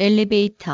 엘리베이터.